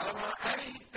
أَرَأَيْتَ